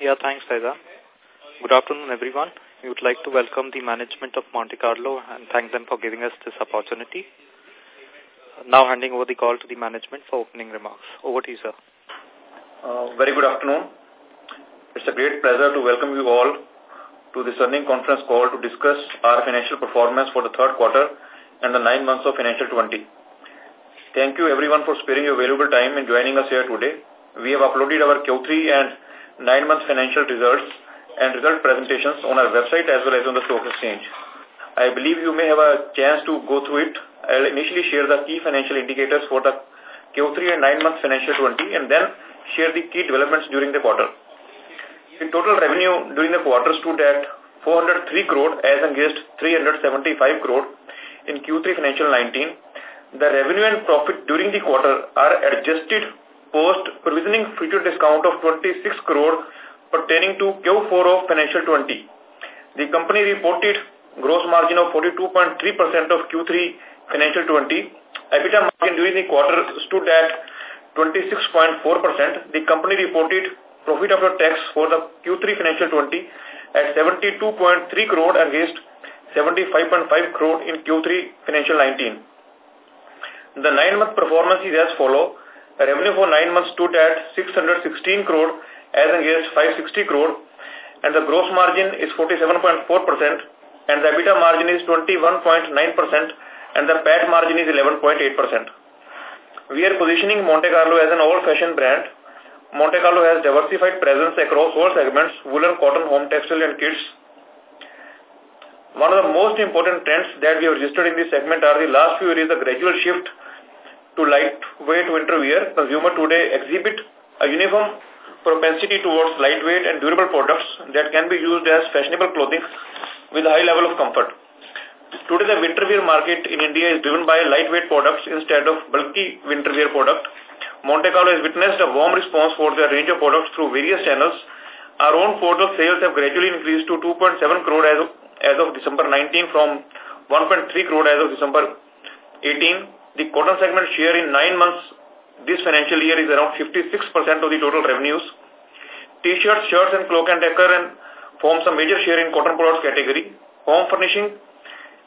Yeah, thanks, Faizan. Good afternoon, everyone. We would like to welcome the management of Monte Carlo and thank them for giving us this opportunity. Now handing over the call to the management for opening remarks. Over to you, sir. Uh, very good afternoon. It's a great pleasure to welcome you all to this earning conference call to discuss our financial performance for the third quarter and the nine months of financial 20. Thank you everyone for sparing your valuable time and joining us here today. We have uploaded our Q3 and nine month financial results and result presentations on our website as well as on the stock exchange. I believe you may have a chance to go through it. I'll initially share the key financial indicators for the Q3 and 9 months financial 20 and then share the key developments during the quarter. The total revenue during the quarter stood at 403 crore as against 375 crore in Q3 financial 19. The revenue and profit during the quarter are adjusted post provisioning future discount of 26 crore pertaining to Q4 of financial 20. The company reported gross margin of 42.3% of Q3 financial 20. EBITDA margin during the quarter stood at 26.4%. The company reported profit after tax for the Q3 financial 20 at 72.3 crore against 75.5 crore in Q3 financial 19. The nine-month performance is as follow. Revenue for nine months stood at 616 crore as against 560 crore and the gross margin is 47.4% and the EBITDA margin is 21.9% and the PAT margin is 11.8%. We are positioning Monte Carlo as an old-fashioned brand Monte Carlo has diversified presence across all segments, woolen, cotton, home textile and kids. One of the most important trends that we have registered in this segment are the last few years the gradual shift to lightweight winter wear. Consumer today exhibit a uniform propensity towards lightweight and durable products that can be used as fashionable clothing with high level of comfort. Today the winter wear market in India is driven by lightweight products instead of bulky winter wear product Monte Carlo has witnessed a warm response for their range of products through various channels. Our own portal sales have gradually increased to 2.7 crore as of, as of December 19 from 1.3 crore as of December 18. The cotton segment share in nine months this financial year is around 56% of the total revenues. T-shirts, shirts and Cloak and Decker and forms a major share in cotton products category. Home furnishing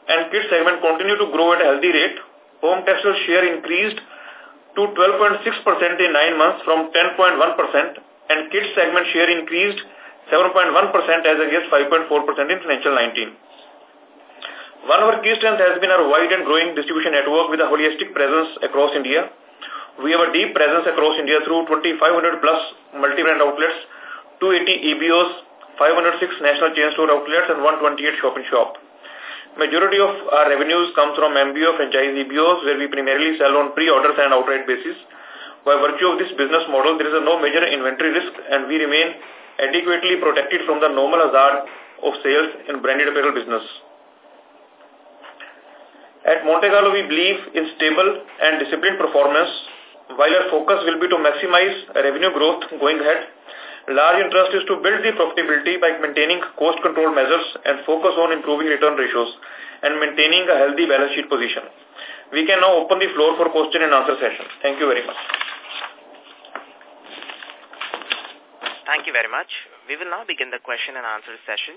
and kids segment continue to grow at a healthy rate. Home textile share increased to 12.6% in nine months from 10.1% and kids segment share increased 7.1% as against 5.4% in financial 19. One of our key strengths has been our wide and growing distribution network with a holistic presence across India. We have a deep presence across India through 2,500 plus multi-brand outlets, 280 EBOs, 506 national chain store outlets and 128 shop-in-shop. Majority of our revenues comes from MBO franchise EBOs where we primarily sell on pre-orders and outright basis. By virtue of this business model, there is no major inventory risk and we remain adequately protected from the normal hazard of sales in branded apparel business. At Monte Carlo, we believe in stable and disciplined performance, while our focus will be to maximize revenue growth going ahead Large interest is to build the profitability by maintaining cost control measures and focus on improving return ratios and maintaining a healthy balance sheet position. We can now open the floor for question and answer session. Thank you very much. Thank you very much. We will now begin the question and answer session.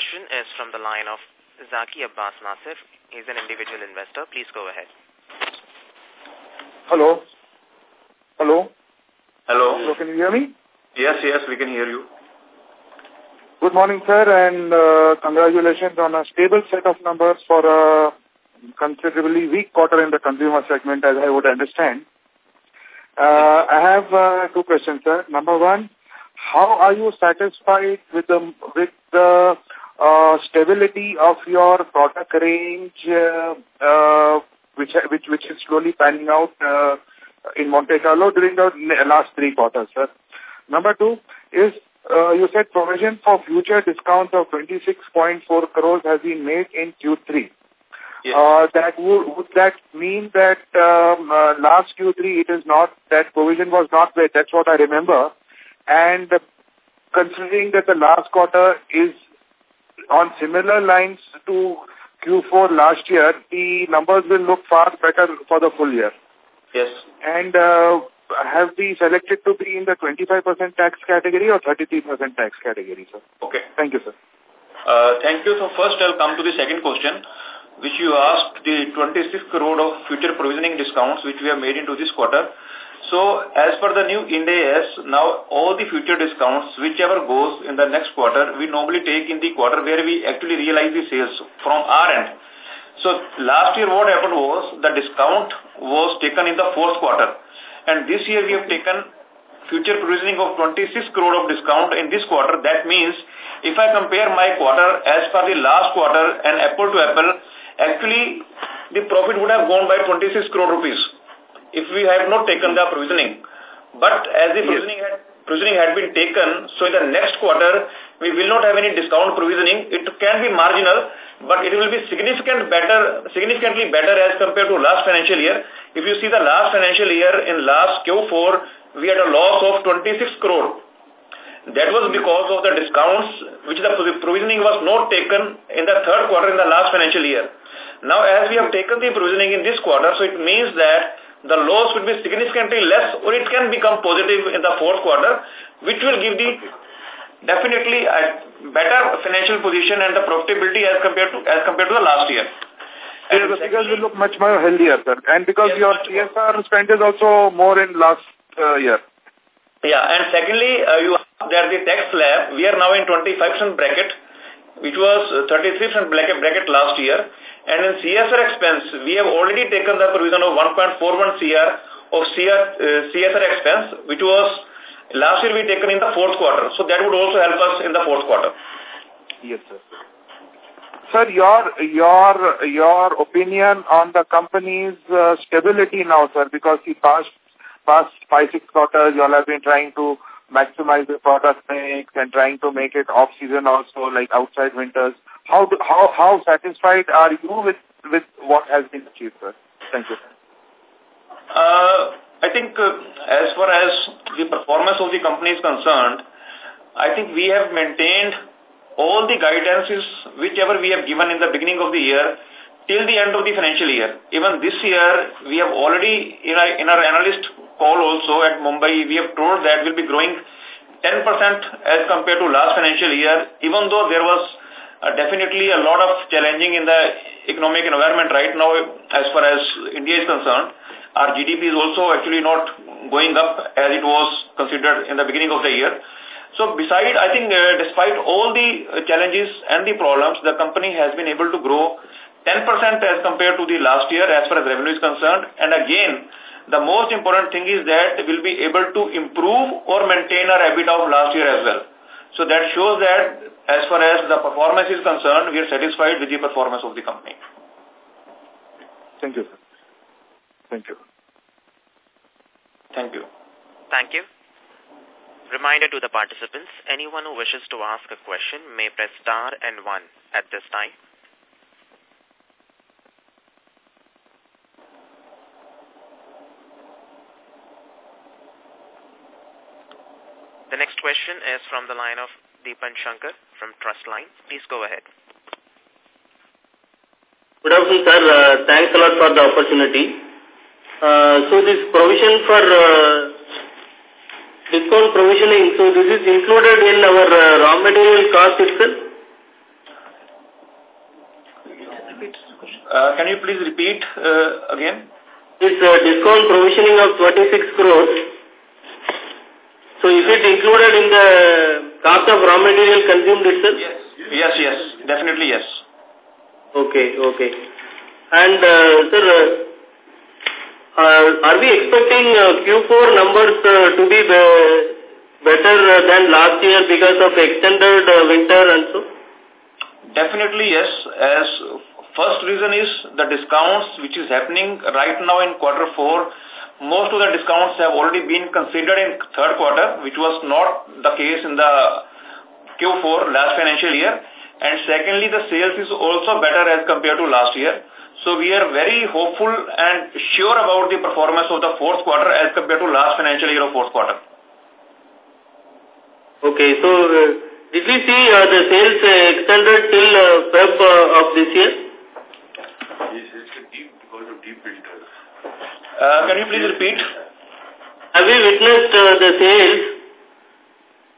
question is from the line of Zaki Abbas Nasir He's an individual investor. Please go ahead. Hello. Hello. Hello. Hello, can you hear me? Yes, yes, we can hear you. Good morning, sir, and uh, congratulations on a stable set of numbers for a considerably weak quarter in the consumer segment, as I would understand. Uh, I have uh, two questions, sir. Number one, how are you satisfied with the with the uh, stability of your product range, uh, uh, which which which is slowly panning out uh, in Monte Carlo during the last three quarters, sir. Number two is uh, you said provision for future discounts of 26.4 crores has been made in Q3. Yes. Uh, that would, would that mean that um, uh, last Q3 it is not, that provision was not made, that's what I remember. And considering that the last quarter is on similar lines to Q4 last year, the numbers will look far better for the full year. Yes. And uh, have we selected to be in the 25% tax category or 33% tax category, sir? Okay. Thank you, sir. Uh, thank you. So first I'll come to the second question, which you asked the 26 crore of future provisioning discounts which we have made into this quarter. So as per the new Ind AS, now all the future discounts, whichever goes in the next quarter, we normally take in the quarter where we actually realize the sales from our end. So last year what happened was the discount was taken in the fourth quarter. And this year we have taken future provisioning of 26 crore of discount in this quarter. That means if I compare my quarter as per the last quarter and apple to apple, actually the profit would have gone by 26 crore rupees if we had not taken the provisioning. But as the provisioning had, provisioning had been taken, so in the next quarter, we will not have any discount provisioning. It can be marginal, but it will be significant better, significantly better as compared to last financial year. If you see the last financial year in last Q4, we had a loss of 26 crore. That was because of the discounts which the provisioning was not taken in the third quarter in the last financial year. Now as we have taken the provisioning in this quarter, so it means that the loss will be significantly less or it can become positive in the fourth quarter, which will give the definitely a better financial position and the profitability as compared to as compared to the last year. And the figures will look much more healthier, sir. And because yes, your CSR spend is also more in last uh, year. Yeah, and secondly, uh, you there the tax slab. We are now in 25% bracket, which was 33% bracket last year. And in CSR expense, we have already taken the provision of 1.41 CR of CR, uh, CSR expense, which was last year we taken in the fourth quarter. So that would also help us in the fourth quarter. Yes, sir. Sir, your your your opinion on the company's uh, stability now, sir, because the past past five six quarters, you all have been trying to maximize the product mix and trying to make it off season also, like outside winters. How do, how how satisfied are you with with what has been achieved, sir? Thank you. Uh, I think uh, as far as the performance of the company is concerned, I think we have maintained all the guidances whichever we have given in the beginning of the year till the end of the financial year. Even this year, we have already, in our, in our analyst call also at Mumbai, we have told that we'll be growing 10% as compared to last financial year, even though there was uh, definitely a lot of challenging in the economic environment right now as far as India is concerned. Our GDP is also actually not going up as it was considered in the beginning of the year. So beside, I think uh, despite all the challenges and the problems, the company has been able to grow 10% as compared to the last year as far as revenue is concerned. And again, the most important thing is that we'll be able to improve or maintain our EBITDA of last year as well. So that shows that as far as the performance is concerned, we are satisfied with the performance of the company. Thank you, sir. Thank you. Thank you. Thank you. Reminder to the participants, anyone who wishes to ask a question may press star and one at this time. The next question is from the line of Deepan Shankar from Trustline. Please go ahead. Good afternoon, sir. Uh, thanks a lot for the opportunity. Uh, so this provision for uh, discount provisioning, so this is included in our uh, raw material cost itself? Uh, can you please repeat uh, again? This uh, discount provisioning of 26 crores, so is it included in the cost of raw material consumed itself? Yes, yes, yes. definitely yes. Okay, okay. And, uh, sir, uh, uh, are we expecting uh, Q4 numbers uh, to be be better than last year because of extended uh, winter and so? Definitely yes. As first reason is the discounts which is happening right now in quarter four most of the discounts have already been considered in third quarter, which was not the case in the Q4 last financial year. And secondly, the sales is also better as compared to last year. So we are very hopeful and sure about the performance of the fourth quarter as compared to last financial year of fourth quarter. Okay, so uh, did we see uh, the sales uh, extended till uh, Feb uh, of this year? Yes, it's deep because of deep winter. Uh, can you please repeat? Have we witnessed uh, the sales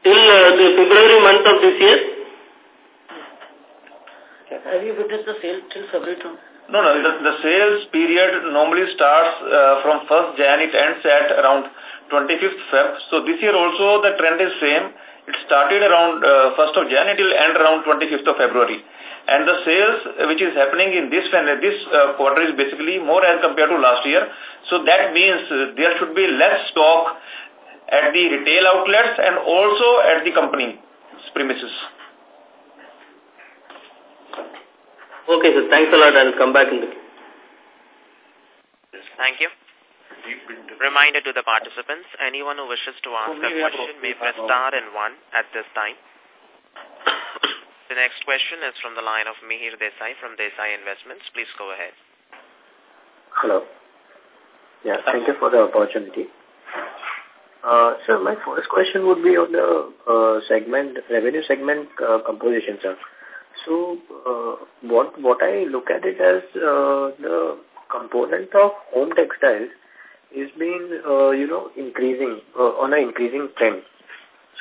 till uh, the February month of this year? Have you witnessed the sale till February? No, no. The, the sales period normally starts uh, from 1st Jan. It ends at around 25th Feb. So this year also the trend is same. It started around uh, 1st of Jan. It will end around 25th of February. And the sales which is happening in this this uh, quarter is basically more as compared to last year. So that means uh, there should be less stock at the retail outlets and also at the company premises. Okay, sir. Thanks a lot. I'll come back in the Thank you. Reminder to the participants, anyone who wishes to ask a question may press star and one at this time. The next question is from the line of Mihir Desai from Desai Investments. Please go ahead. Hello. Yeah, thank you for the opportunity. Uh, sir, my first question would be on the uh, segment, revenue segment uh, composition, sir. So, uh, what what I look at it as uh, the component of home textiles is being uh, you know, increasing, uh, on an increasing trend.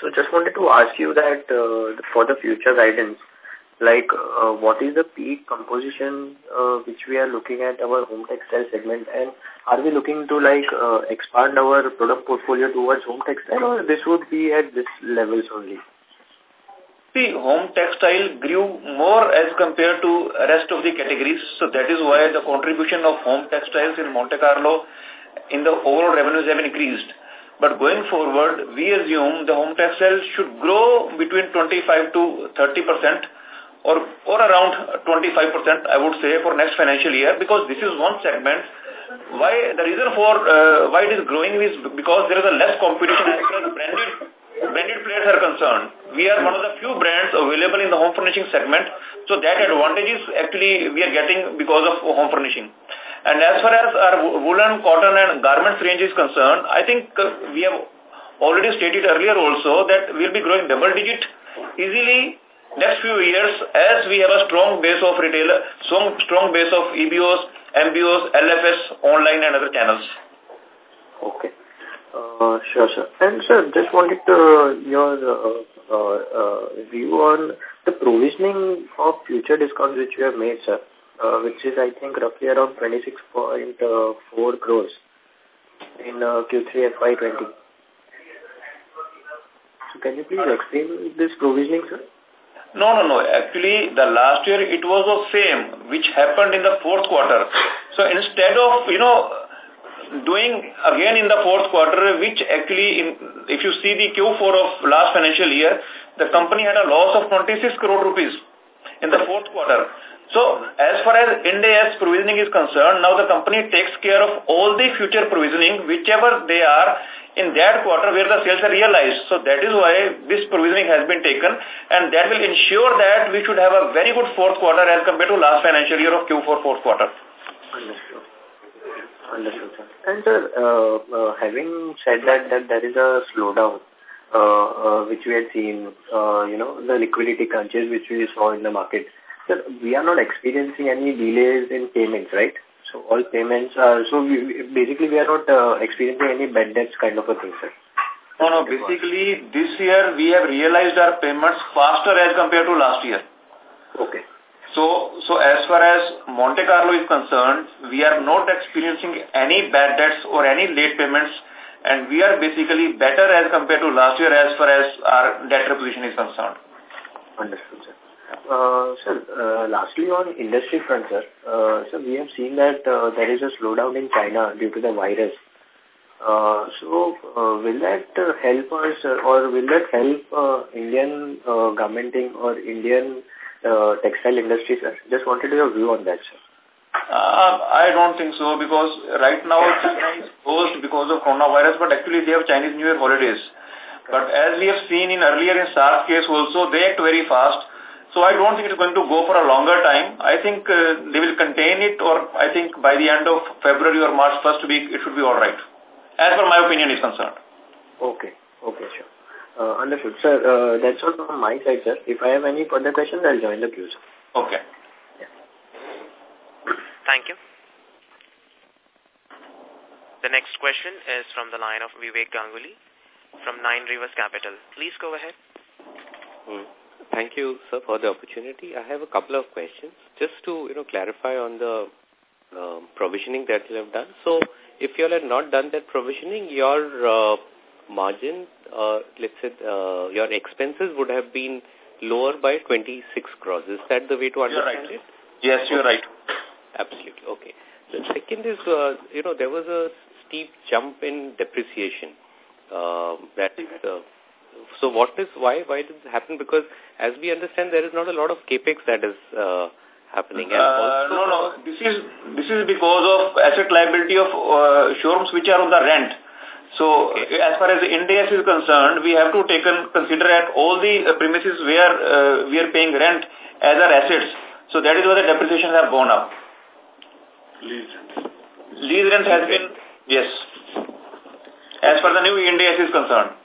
So just wanted to ask you that uh, for the future guidance, like uh, what is the peak composition uh, which we are looking at our home textile segment and are we looking to like uh, expand our product portfolio towards home textile or this would be at this levels only? See, home textile grew more as compared to rest of the categories. So that is why the contribution of home textiles in Monte Carlo in the overall revenues have increased. But going forward, we assume the home textiles should grow between 25 to 30 percent or, or around 25 percent, I would say, for next financial year because this is one segment. Why The reason for uh, why it is growing is because there is a less competition as far as branded, branded players are concerned. We are one of the few brands available in the home furnishing segment. So that advantage is actually we are getting because of home furnishing. And as far as our woolen, cotton and garments range is concerned, I think uh, we have already stated earlier also that we'll be growing double digit easily next few years as we have a strong base of retailer, strong, strong base of EBOs, MBOs, LFS, online and other channels. Okay. Uh, sure, sir. And sir, just wanted to, your uh, uh, uh, view on the provisioning of future discounts which you have made, sir uh, which is, I think, roughly around 26.4 crores in uh, Q3 FY20. So can you please explain this provisioning, sir? No, no, no. Actually, the last year it was the same, which happened in the fourth quarter. So instead of, you know, doing again in the fourth quarter, which actually, in, if you see the Q4 of last financial year, the company had a loss of 26 crore rupees in the fourth quarter. So, as far as Ind AS provisioning is concerned, now the company takes care of all the future provisioning, whichever they are in that quarter where the sales are realized. So, that is why this provisioning has been taken and that will ensure that we should have a very good fourth quarter as compared to last financial year of Q4 fourth quarter. Understood. Understood, sir. And sir, uh, uh, having said that, that there is a slowdown, uh, uh, which we had seen, uh, you know, the liquidity crunches which we saw in the market, Sir, we are not experiencing any delays in payments, right? So all payments are, so we, basically we are not uh, experiencing any bad debts kind of a thing, sir. No, no, basically this year we have realized our payments faster as compared to last year. Okay. So, so as far as Monte Carlo is concerned, we are not experiencing any bad debts or any late payments and we are basically better as compared to last year as far as our debt reposition is concerned. Understood, sir. Uh, sir, uh, lastly on industry front, sir, uh, so we have seen that uh, there is a slowdown in China due to the virus. Uh, so, uh, will that uh, help us uh, or will that help uh, Indian uh, or Indian uh, textile industry, sir? Just wanted your view on that, sir. Uh, I don't think so because right now China is closed because of coronavirus, but actually they have Chinese New Year holidays. But as we have seen in earlier in SARS case also, they act very fast. So I don't think it's going to go for a longer time. I think uh, they will contain it or I think by the end of February or March first week, it should be all right. As per my opinion is concerned. Okay. Okay, sure. Uh, understood. Sir, uh, that's all from my side, sir. If I have any further questions, I'll join the queue, sir. Okay. Thank you. The next question is from the line of Vivek Ganguly from Nine Rivers Capital. Please go ahead. Mm. Thank you, sir, for the opportunity. I have a couple of questions. Just to you know clarify on the uh, provisioning that you have done. So, if you have not done that provisioning, your uh, margin, uh, let's say, uh, your expenses would have been lower by 26 crores. Is that the way to understand right. it? Yes, you're right. Absolutely. Okay. The second is, uh, you know, there was a steep jump in depreciation. Uh, that uh, so what is why why did this happen? Because as we understand, there is not a lot of capex that is uh, happening. And uh, no, no. This is this is because of asset liability of uh, showrooms which are on the rent. So okay. as far as the Ind AS is concerned, we have to take and consider at all the uh, premises where uh, we are paying rent as our assets. So that is why the depreciations have gone up. Lease rent. Lease rent has been, yes, as far as the new Ind AS is concerned.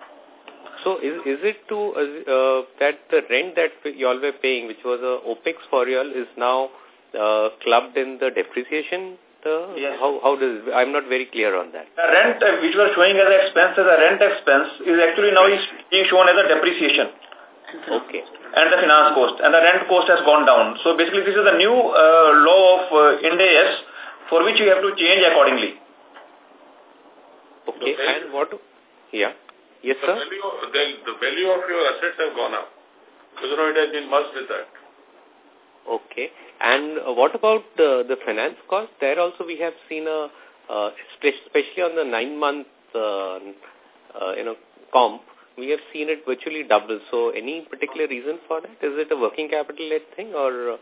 So is, is it to uh, uh, that the rent that you all were paying, which was a OPEX for you all, is now uh, clubbed in the depreciation? The, yes. How, how does, I'm not very clear on that. The rent uh, which was showing as expense as a rent expense is actually now is being shown as a depreciation. Okay. And the finance cost. And the rent cost has gone down. So basically this is the new uh, law of uh, IND-AS for which you have to change accordingly. Okay, and what? Yeah. Yes, the sir. Value of, the, the value of your assets have gone up. Because, you know, it has been merged with that. Okay. And uh, what about uh, the finance cost? There also we have seen a, uh, especially on the nine-month, uh, uh, you know, comp, we have seen it virtually double. So any particular reason for that? Is it a working capital-led thing or uh,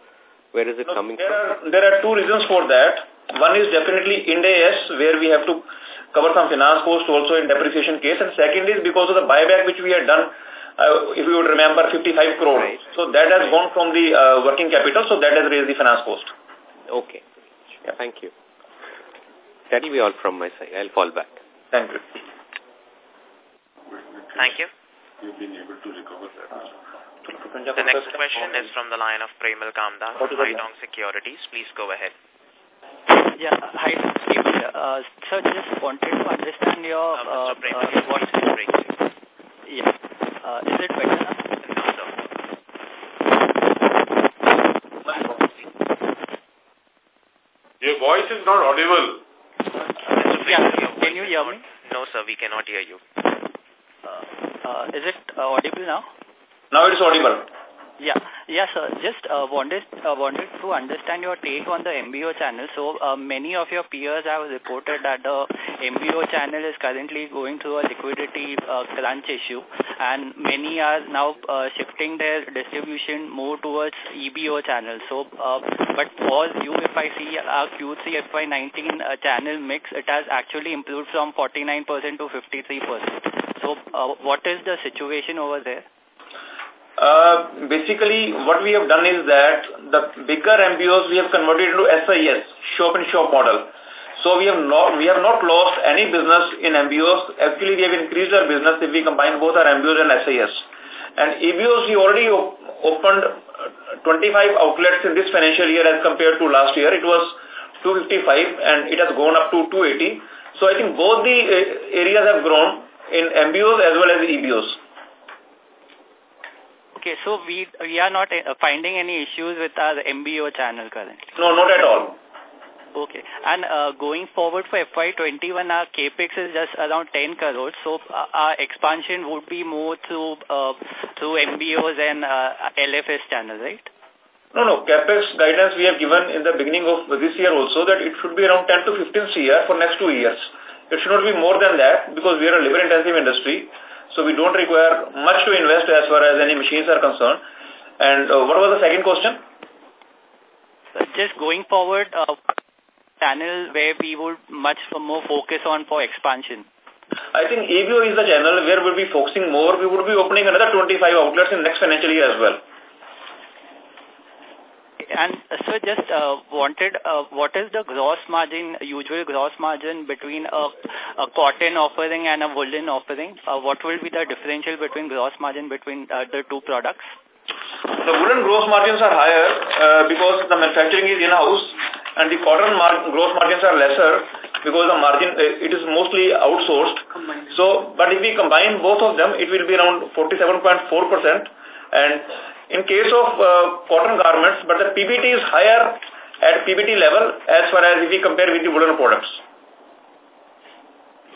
where is it no, coming there from? Are, there are two reasons for that. One is definitely IND-AS where we have to cover some finance cost also in depreciation case. And second is because of the buyback which we had done, uh, if you would remember, 55 crore. Right. So that has gone from the uh, working capital, so that has raised the finance cost. Okay. Yeah. Thank you. That will be all from my side. I'll fall back. Thank you. Thank you. You've been able to recover that. The next question is from the line of Premal Kamdar from Haitong Securities. Please go ahead. Yeah, hi, Steve. Uh, sir, just wanted to understand your... Uh, Uh, Mr. Premal, uh, your voice is yeah. Uh, is it better now? No, sir. Your voice is not audible. Mr. Yeah, Premal, your can you hear me? No, sir, we cannot hear you. Uh, uh, is it uh, audible now? Now it is audible. Yeah, yeah, sir. Just uh, wanted uh, wanted to understand your take on the MBO channel. So uh, many of your peers have reported that the MBO channel is currently going through a liquidity uh, crunch issue, and many are now uh, shifting their distribution more towards EBO channel. So, uh, but for you, if I see our Q3 FY19 uh, channel mix, it has actually improved from 49% to 53%. So, uh, what is the situation over there? Uh, basically, what we have done is that the bigger MBOs we have converted into SIS, shop-in-shop model. So we have not we have not lost any business in MBOs. Actually, we have increased our business if we combine both our MBOs and SIS. And EBOs, we already op opened 25 outlets in this financial year as compared to last year. It was 255 and it has gone up to 280. So I think both the uh, areas have grown in MBOs as well as EBOs. Okay, so we we are not uh, finding any issues with our MBO channel currently. No, not at all. Okay, and uh, going forward for FY21, our capex is just around 10 crores. So uh, our expansion would be more through uh, through MBOs and uh, LFS channel, right? No, no. CapEx guidance we have given in the beginning of this year also that it should be around 10 to 15 CR for next two years. It should not be more than that because we are a labor-intensive industry. So we don't require much to invest as far as any machines are concerned. And uh, what was the second question? Just going forward, uh, channel where we would much more focus on for expansion? I think EBO is the channel where we'll be focusing more. We would be opening another 25 outlets in next financial year as well. And so just uh, wanted, uh, what is the gross margin, usual gross margin between a, a cotton offering and a woolen offering? Uh, what will be the differential between gross margin between uh, the two products? The woolen gross margins are higher uh, because the manufacturing is in-house and the cotton mar gross margins are lesser because the margin, uh, it is mostly outsourced. So, but if we combine both of them, it will be around 47.4% and in case of uh, cotton garments, but the PBT is higher at PBT level as far as if we compare with the woolen products.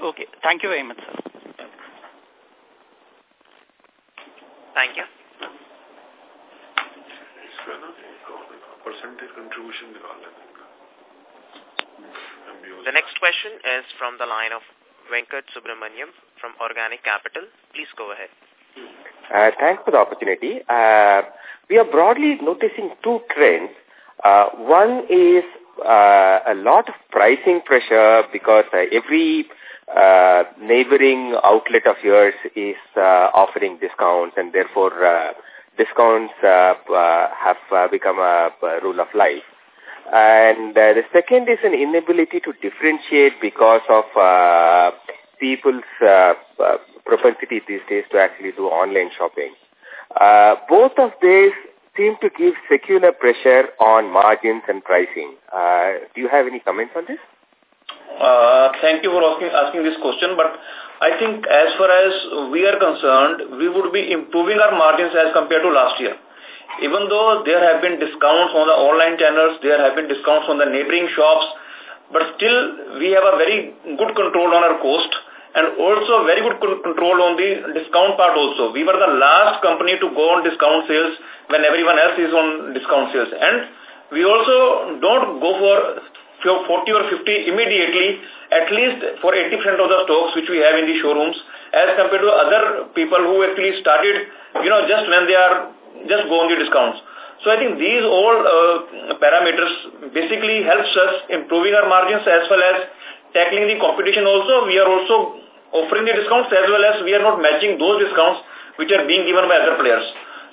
Okay. Thank you very much, sir. Thank you. The next question is from the line of Venkat Subramaniam from Organic Capital. Please go ahead. Uh, thanks for the opportunity. Uh, we are broadly noticing two trends. Uh, one is uh, a lot of pricing pressure because uh, every uh, neighboring outlet of yours is uh, offering discounts and therefore uh, discounts uh, uh, have uh, become a, a rule of life. And uh, the second is an inability to differentiate because of uh, people's uh, uh, propensity these days to actually do online shopping. Uh, both of these seem to give secular pressure on margins and pricing. Uh, do you have any comments on this? Uh, thank you for asking, asking this question, but I think as far as we are concerned, we would be improving our margins as compared to last year. Even though there have been discounts on the online channels, there have been discounts on the neighboring shops, but still we have a very good control on our cost and also very good control on the discount part also. We were the last company to go on discount sales when everyone else is on discount sales. And we also don't go for 40 or 50 immediately, at least for 80% of the stocks which we have in the showrooms, as compared to other people who actually started, you know, just when they are, just go on the discounts. So I think these all uh, parameters basically helps us improving our margins as well as tackling the competition also. We are also offering the discounts as well as we are not matching those discounts which are being given by other players.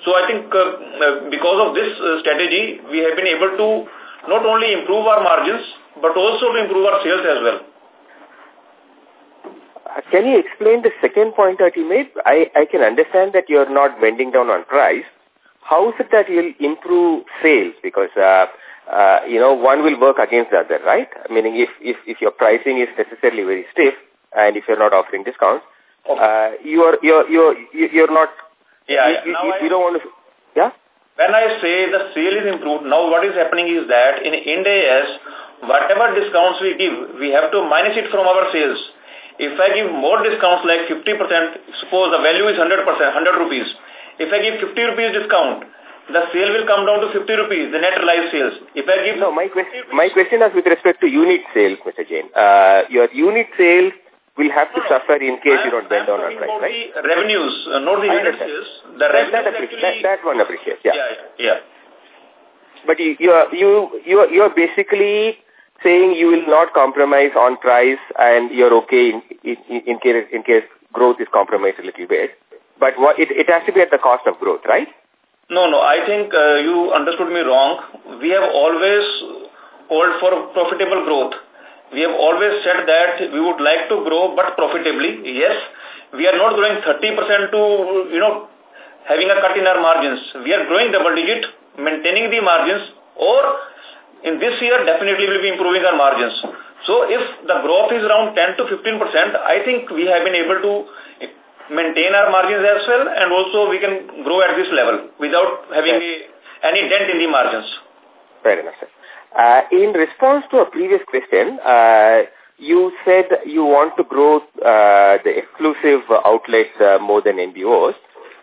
So I think uh, uh, because of this uh, strategy, we have been able to not only improve our margins, but also to improve our sales as well. Uh, can you explain the second point that you made? I, I can understand that you're not bending down on price. How is it that you'll improve sales? Because, uh, uh, you know, one will work against the other, right? Meaning if, if, if your pricing is necessarily very stiff, and if you're not offering discounts, okay. uh, you're you're you're you're not. Yeah, you, yeah. You, I, you, don't want to. Yeah. When I say the sale is improved, now what is happening is that in IndAS, whatever discounts we give, we have to minus it from our sales. If I give more discounts like 50%, suppose the value is 100%, 100 rupees. If I give 50 rupees discount, the sale will come down to 50 rupees, the net live sales. If I give... No, my question, my question is with respect to unit sales, Mr. Jain. Uh, your unit sales will have to no, suffer in case you don't bend down on price, right? the revenues, uh, not the unit sales. The that, that, actually, that, that one appreciates, yeah. Yeah, yeah. yeah. But you, you, are, you, you, are, you are basically saying you will not compromise on price and you're okay in, in, in, case, in case growth is compromised a little bit. But what, it, it has to be at the cost of growth, right? No, no, I think uh, you understood me wrong. We have always called for profitable growth. We have always said that we would like to grow but profitably. Yes, we are not growing 30% to, you know, having a cut in our margins. We are growing double digit, maintaining the margins or in this year definitely will be improving our margins. So if the growth is around 10 to 15%, I think we have been able to maintain our margins as well and also we can grow at this level without having yes. a, any dent in the margins. Fair enough, sir. Uh, in response to a previous question, uh, you said you want to grow uh, the exclusive outlets uh, more than MBOs.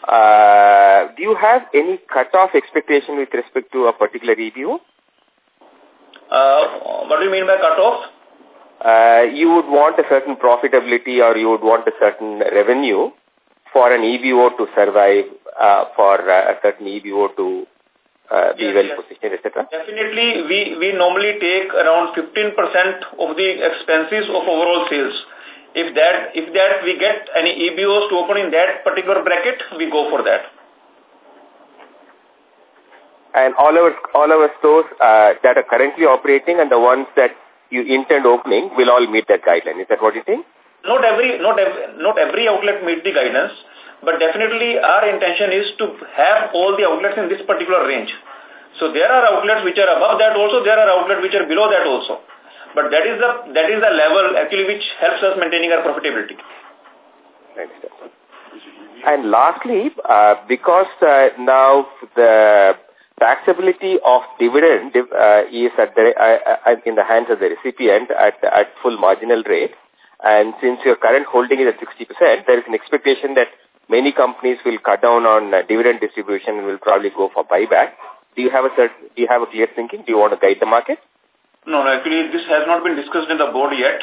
Uh, do you have any cut-off expectation with respect to a particular EBO? Uh, what do you mean by cut-off? Uh, you would want a certain profitability or you would want a certain revenue for an EBO to survive, uh, for uh, a certain EBO to uh, be yes, well yes. positioned, etc.? Definitely, we, we normally take around 15% of the expenses of overall sales. If that, if that we get any EBOs to open in that particular bracket, we go for that. And all our all our stores uh, that are currently operating and the ones that you intend opening will all meet that guideline. Is that what you think? Not every not every, not every outlet meet the guidance, but definitely our intention is to have all the outlets in this particular range. So there are outlets which are above that also, there are outlets which are below that also. But that is the that is the level actually which helps us maintaining our profitability. And lastly, uh, because uh, now the taxability of dividend uh, is at the, uh, uh, in the hands of the recipient at, at full marginal rate, and since your current holding is at 60%, there is an expectation that many companies will cut down on uh, dividend distribution and will probably go for buyback. Do you have a do you have a clear thinking? Do you want to guide the market? No, no, actually this has not been discussed in the board yet.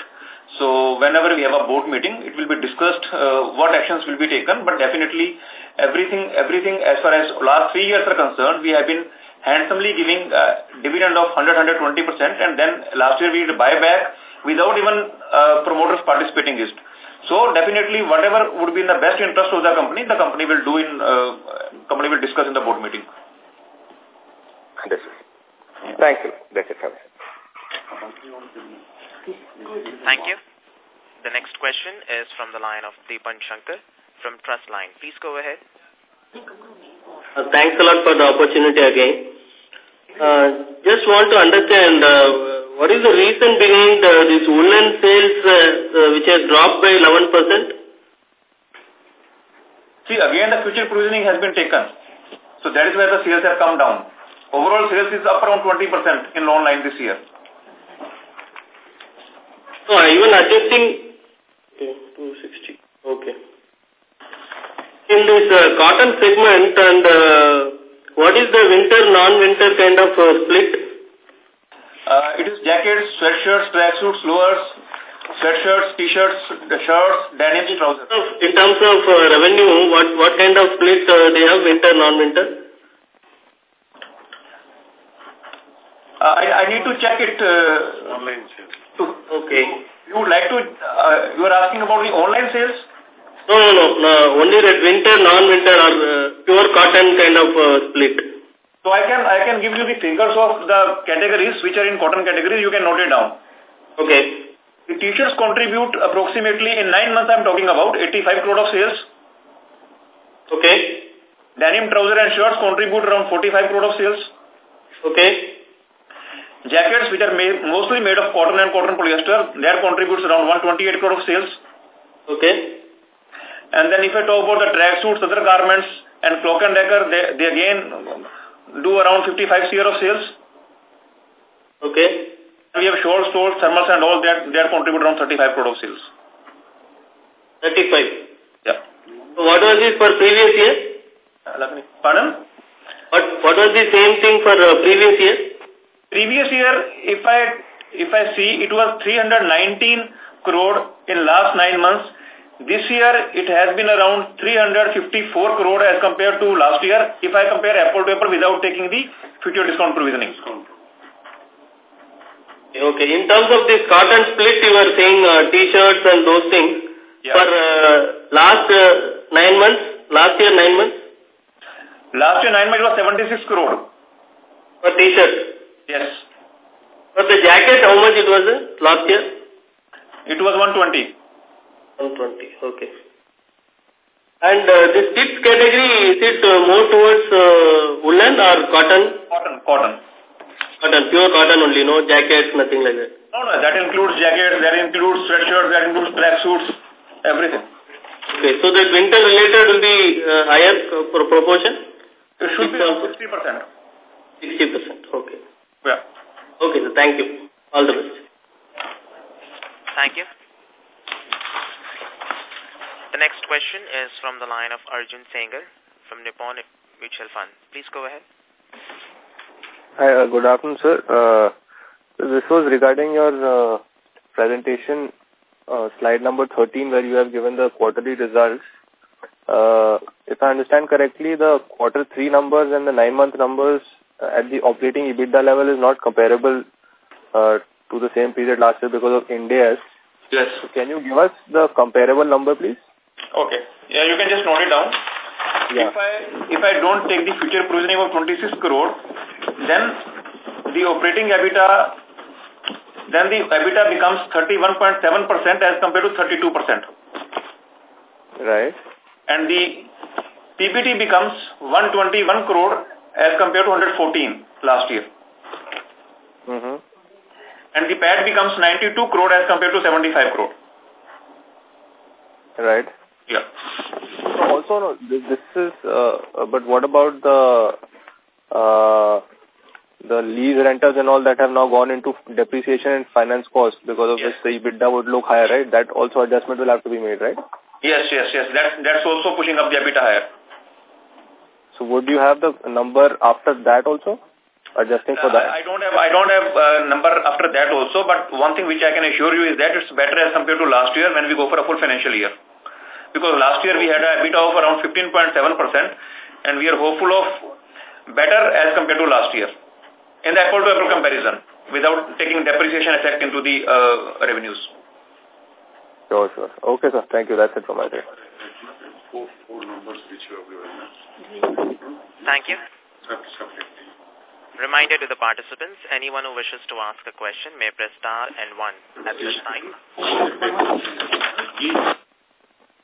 So whenever we have a board meeting, it will be discussed uh, what actions will be taken. But definitely everything, everything as far as last three years are concerned, we have been handsomely giving uh, dividend of 100-120% and then last year we did buyback without even uh, promoters participating in it. So definitely whatever would be in the best interest of the company, the company will do in, uh, company will discuss in the board meeting. Understood. Thank you. That's it from me. Thank you. The next question is from the line of Deepan Shankar from Trustline. Please go ahead. Uh, thanks a lot for the opportunity again. Uh, just want to understand uh, what is the reason behind uh, this woolen sales uh, uh, which has dropped by 11%? See, again the future provisioning has been taken. So that is where the sales have come down. Overall sales is up around 20% in long line this year. No, even adjusting okay, 260. Okay. In this uh, cotton segment and uh, what is the winter, non-winter kind of uh, split? Uh, it is jackets, sweatshirts, tracksuits, lowers, sweatshirts, t-shirts, shirts, denims, trousers. In terms of uh, revenue, what, what kind of split uh, they have, winter, non-winter? Uh, I, I need to check it. Uh, Online sales. To, okay. You would like to, uh, you are asking about the online sales? No, no, no, no only that winter, non-winter or uh, pure cotton kind of uh, split. So I can, I can give you the figures of the categories which are in cotton categories. You can note it down. Okay. The t-shirts contribute approximately, in nine months I'm talking about, 85 crore of sales. Okay. Denim trouser and shirts contribute around 45 crore of sales. Okay. Jackets, which are made, mostly made of cotton and cotton polyester, that contributes around 128 crore of sales. Okay. And then if I talk about the tracksuits, other garments, and cloak and decker, they, they again do around 55 CR of sales. Okay. We have short stores, thermals and all that, that contribute around 35 crore of sales. 35. Yeah. So what was it for previous year? Pardon? What, what was the same thing for uh, previous year? Previous year, if I if I see, it was 319 crore in last nine months. This year, it has been around 354 crore as compared to last year, if I compare apple to apple without taking the future discount provisioning. Okay. In terms of this cotton split, you were saying uh, t-shirts and those things. Yeah. For uh, last uh, nine months, last year nine months? Last year, nine months was 76 crore. For t-shirt? Yes. But the jacket, how much it was uh, last year? It was 120. 120, okay. And uh, this category, is it uh, more towards uh, woolen or cotton? Cotton, cotton. Cotton, pure cotton only, no jackets, nothing like that. No, no, that includes jackets, that includes sweatshirts, that includes track suits, everything. Okay, so the winter related will be uh, higher pro proportion? It should be also 60%. 60%, okay. Yeah. Okay, so thank you. All the best. Thank you. The next question is from the line of Arjun Sengar from Nippon Mutual Fund. Please go ahead. Hi, uh, good afternoon, sir. Uh, this was regarding your uh, presentation, uh, slide number 13, where you have given the quarterly results. Uh, if I understand correctly, the quarter three numbers and the nine-month numbers at the operating EBITDA level is not comparable uh, to the same period last year because of Ind AS. Yes. So can you give us the comparable number, please? Okay. Yeah, you can just note it down. Yeah. If I if I don't take the future provisioning of 26 crore, then the operating EBITDA then the EBITDA becomes 31.7% as compared to 32%. Right. And the PBT becomes 121 crore as compared to 114 last year. Mm -hmm. And the PAT becomes 92 crore as compared to 75 crore. Right. Yeah. So also, no, this, this is, uh, but what about the, uh, the lease rentals and all that have now gone into depreciation and finance cost because of yes. which the EBITDA would look higher, right? That also adjustment will have to be made, right? Yes, yes, yes. That, that's also pushing up the EBITDA higher. So would you have the number after that also? Adjusting for that? Uh, I don't have I don't have a number after that also, but one thing which I can assure you is that it's better as compared to last year when we go for a full financial year. Because last year we had a bit of around 15.7% and we are hopeful of better as compared to last year in the apple to apple comparison without taking depreciation effect into the uh, revenues. Sure, sure. Okay, sir. Thank you. That's it from my side. Four, four numbers which you have given. Thank you. Reminder to the participants, anyone who wishes to ask a question may press star and one at this time.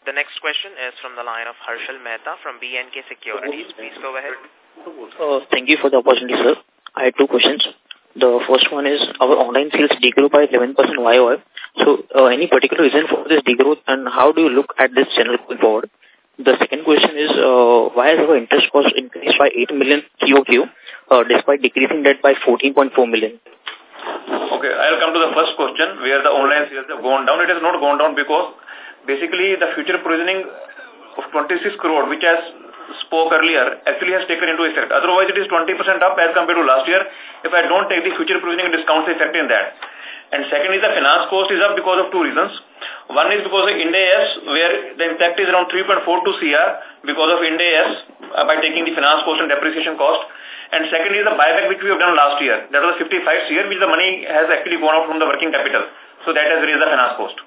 The next question is from the line of Harshal Mehta from B&K Securities. Please go ahead. Uh, thank you for the opportunity, sir. I had two questions. The first one is our online sales degrew by 11% YOY. So uh, any particular reason for this degrowth and how do you look at this channel going forward? The second question is uh, why has our interest cost increased by 8 million QOQ uh, despite decreasing debt by 14.4 million? Okay, I'll come to the first question where the online sales have gone down. It has not gone down because basically the future provisioning of 26 crore which has spoke earlier actually has taken into effect. Otherwise it is 20% up as compared to last year if I don't take the future provisioning discounts effect in that. And second is the finance cost is up because of two reasons. One is because of Ind AS where the impact is around 3.42 CR because of Ind AS uh, by taking the finance cost and depreciation cost. And second is the buyback which we have done last year. That was 55 CR which the money has actually gone out from the working capital. So that has raised the finance cost.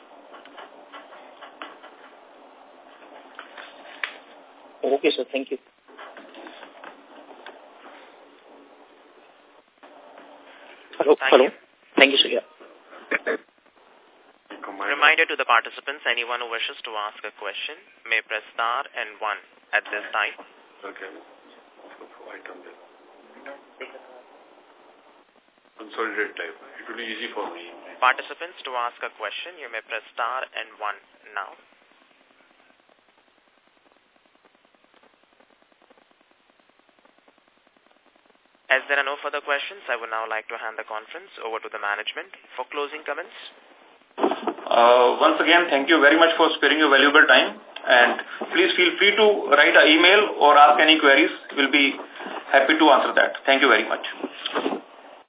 Okay, sir. Thank you. Hello. Thank Hello. You. Thank you, sir. Yeah. Reminder to the participants, anyone who wishes to ask a question may press star and one at this time. Okay. Consolidated type. It will be easy for me. Participants to ask a question, you may press star and one now. As there are no further questions, I would now like to hand the conference over to the management for closing comments. Uh, once again, thank you very much for sparing your valuable time. And please feel free to write an email or ask any queries. We'll be happy to answer that. Thank you very much.